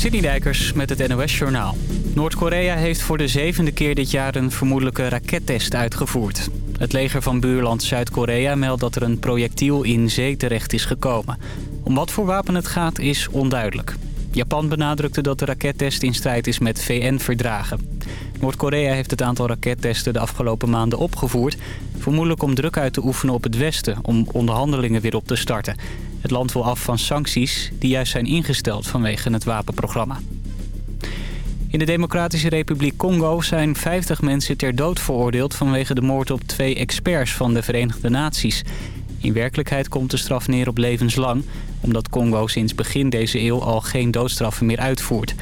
Sidney Dijkers met het NOS Journaal. Noord-Korea heeft voor de zevende keer dit jaar een vermoedelijke rakettest uitgevoerd. Het leger van buurland Zuid-Korea meldt dat er een projectiel in zee terecht is gekomen. Om wat voor wapen het gaat is onduidelijk. Japan benadrukte dat de rakettest in strijd is met VN-verdragen. Noord-Korea heeft het aantal rakettesten de afgelopen maanden opgevoerd... vermoedelijk om druk uit te oefenen op het Westen om onderhandelingen weer op te starten. Het land wil af van sancties die juist zijn ingesteld vanwege het wapenprogramma. In de Democratische Republiek Congo zijn 50 mensen ter dood veroordeeld... vanwege de moord op twee experts van de Verenigde Naties. In werkelijkheid komt de straf neer op levenslang... omdat Congo sinds begin deze eeuw al geen doodstraffen meer uitvoert.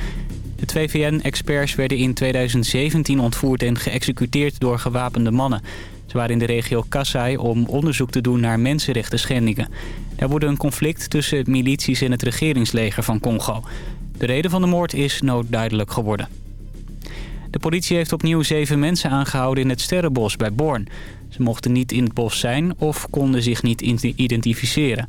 De twee VN-experts werden in 2017 ontvoerd en geëxecuteerd door gewapende mannen. Ze waren in de regio Kasai om onderzoek te doen naar mensenrechten schendingen. Er wordt een conflict tussen milities en het regeringsleger van Congo. De reden van de moord is duidelijk geworden. De politie heeft opnieuw zeven mensen aangehouden in het Sterrenbos bij Born. Ze mochten niet in het bos zijn of konden zich niet identificeren.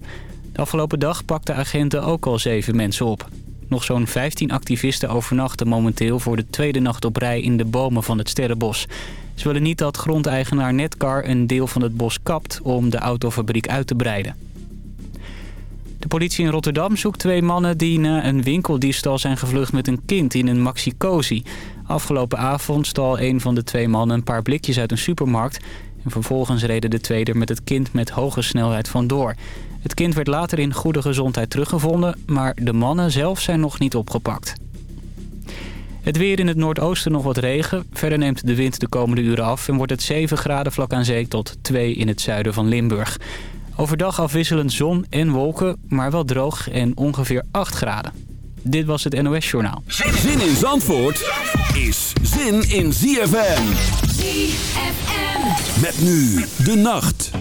De afgelopen dag pakten agenten ook al zeven mensen op. Nog zo'n 15 activisten overnachten momenteel voor de tweede nacht op rij in de bomen van het Sterrenbos. Ze willen niet dat grondeigenaar Netcar een deel van het bos kapt om de autofabriek uit te breiden. De politie in Rotterdam zoekt twee mannen die na een winkeldiefstal zijn gevlucht met een kind in een maxi-cozy. Afgelopen avond stal een van de twee mannen een paar blikjes uit een supermarkt... en vervolgens reden de tweede met het kind met hoge snelheid vandoor. Het kind werd later in goede gezondheid teruggevonden, maar de mannen zelf zijn nog niet opgepakt. Het weer in het noordoosten nog wat regen. Verder neemt de wind de komende uren af en wordt het 7 graden vlak aan zee tot 2 in het zuiden van Limburg. Overdag afwisselend zon en wolken, maar wel droog en ongeveer 8 graden. Dit was het NOS Journaal. Zin in Zandvoort is zin in ZFM. ZFM. Met nu de nacht.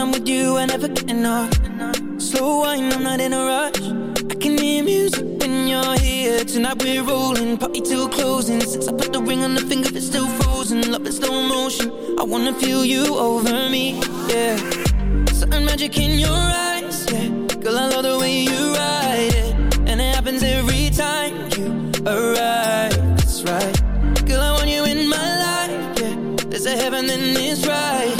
I'm with you, I never get enough. Slow wine, I'm not in a rush. I can hear music when you're here. Tonight we're rolling, party till closing. Since I put the ring on the finger, it's still frozen. Love in slow motion. I wanna feel you over me, yeah. Certain magic in your eyes, yeah. Girl, I love the way you ride it, and it happens every time you arrive. That's right. Girl, I want you in my life, yeah. There's a heaven and it's right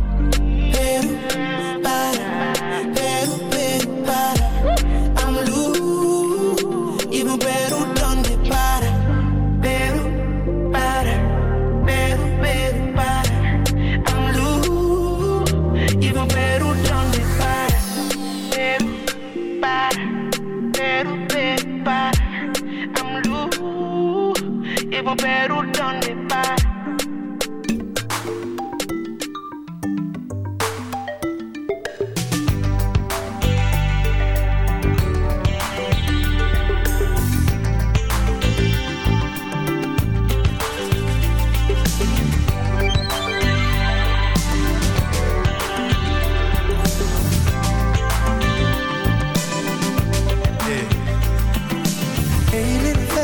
Hey,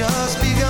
just begun.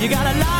You got a lot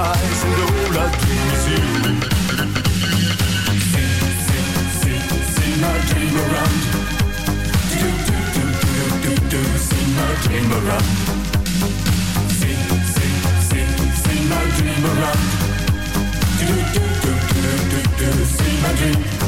Eyes and all I dream is. Sing, sing, sing, sing my dream around my dream around. Sing, sing, sing, sing my dream around. Do, do, do, do, do, do, sing my dream.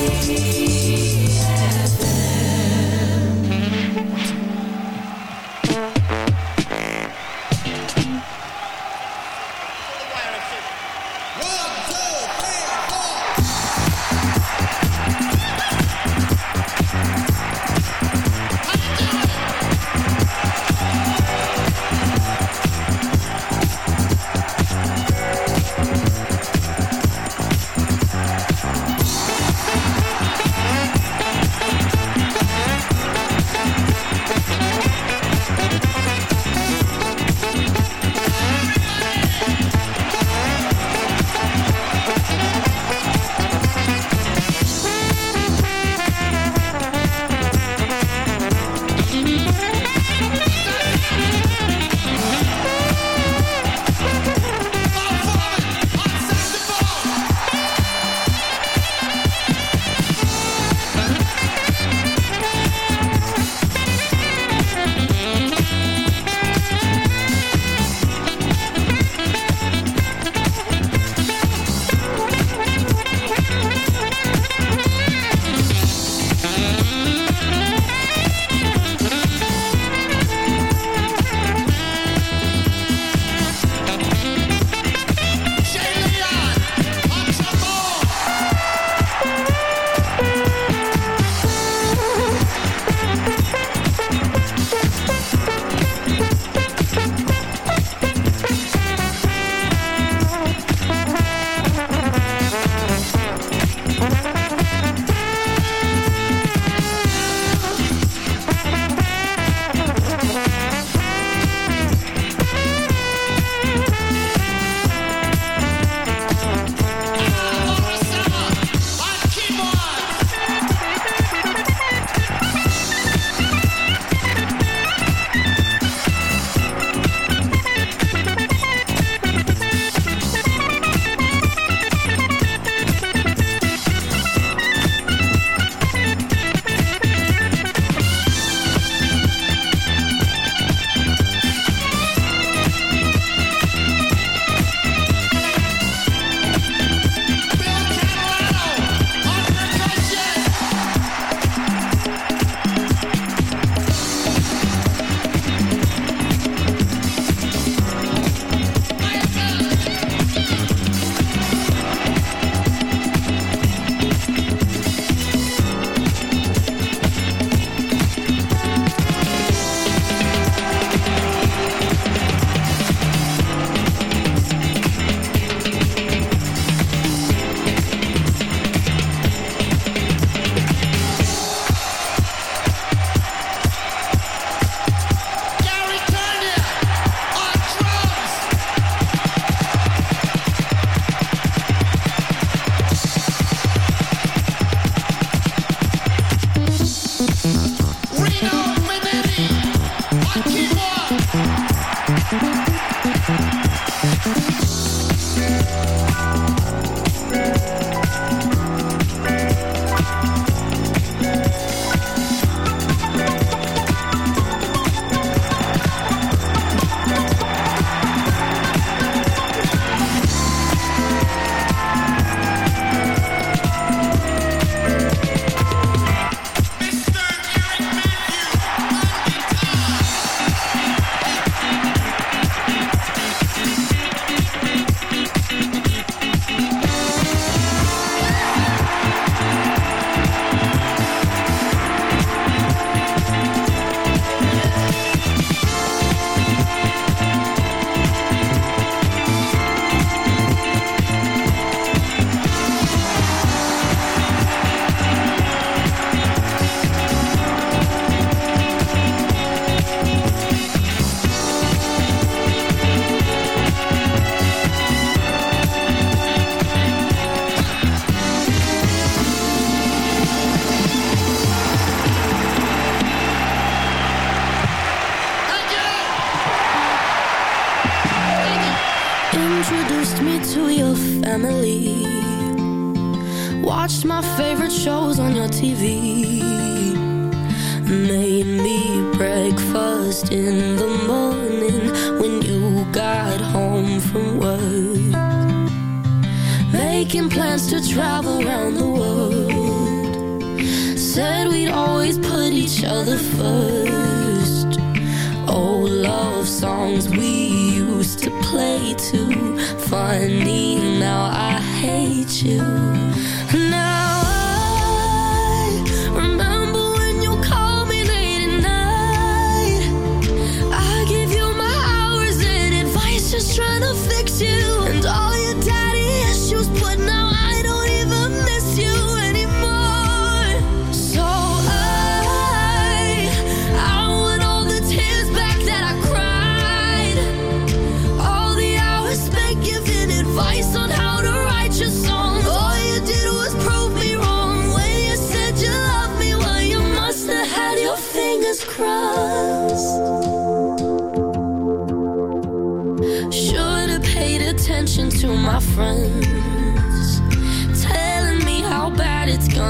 Música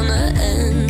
gonna end.